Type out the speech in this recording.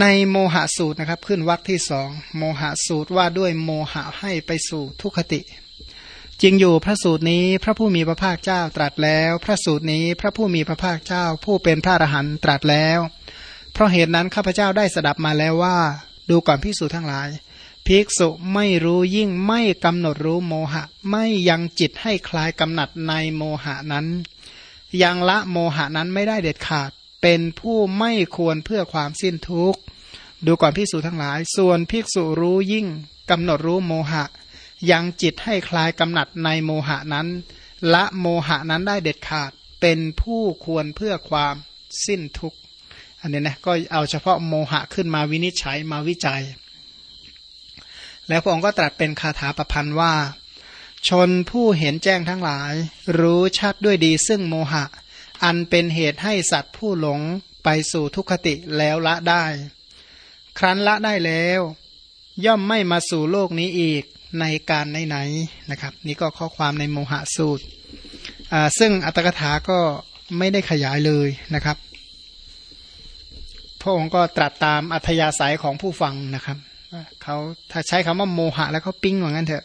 ในโมหะสูตรนะครับขึ้นวรรคที่สองโมหะสูตรว่าด้วยโมหะให้ไปสู่ทุกขติ จริงอยู่พระสูตรนี้พระผู้มีพระภาคเจ้าตรัสแล้ว พระสูตรนี้พระผู้มีพระภาคเจ้าผู้เป็นพระอรหันต์ตรัสแล้ว เพราะเหตุนั้นข้าพเจ้าได้สดับมาแล้วว่า ดูก่อนภิกษุทั้งหลาย ภิกษุไม่รู้ยิ่งไม่กำหนดรู้โมหะ ไม่ยังจิตให้คลายกำหนัดในโมหะนั้น ยังละโมหะนั้นไม่ได้เด็ดขาด เป็นผู้ไม่ควรเพื่อความสิ้นทุกข์ ดูก่อนภิกษุทั้งหลาย ส่วนภิกษุรู้ยิ่งกำหนดรู้โมหะ ยังจิตให้คลายกำหนัดในโมหะนั้น ละโมหะนั้นได้เด็ดขาด เป็นผู้ควรเพื่อความสิ้นทุกข์อันนี้นะก็เอาเฉพาะโมหะขึ้นมาวินิจฉัยมาวิจัย แล้วพระองค์ก็ตรัสเป็นคาถาประพันธ์ว่า ชนผู้เห็นแจ้งทั้งหลาย รู้ชัดด้วยดีซึ่งโมหะ อันเป็นเหตุให้สัตว์ผู้หลงไปสู่ทุกขติแล้วละได้ ครั้นละได้แล้ว ย่อมไม่มาสู่โลกนี้อีกในการไหนๆนะครับ นี่ก็ข้อความในโมหะสูตร ซึ่งอัตถกถาก็ไม่ได้ขยายเลยนะครับ พระองค์ก็ตรัสตามอัธยาศัยของผู้ฟังนะครับเขาถ้าใช้คำว่าโมหะแล้วเขาปิ้งว่างั้นเถอะ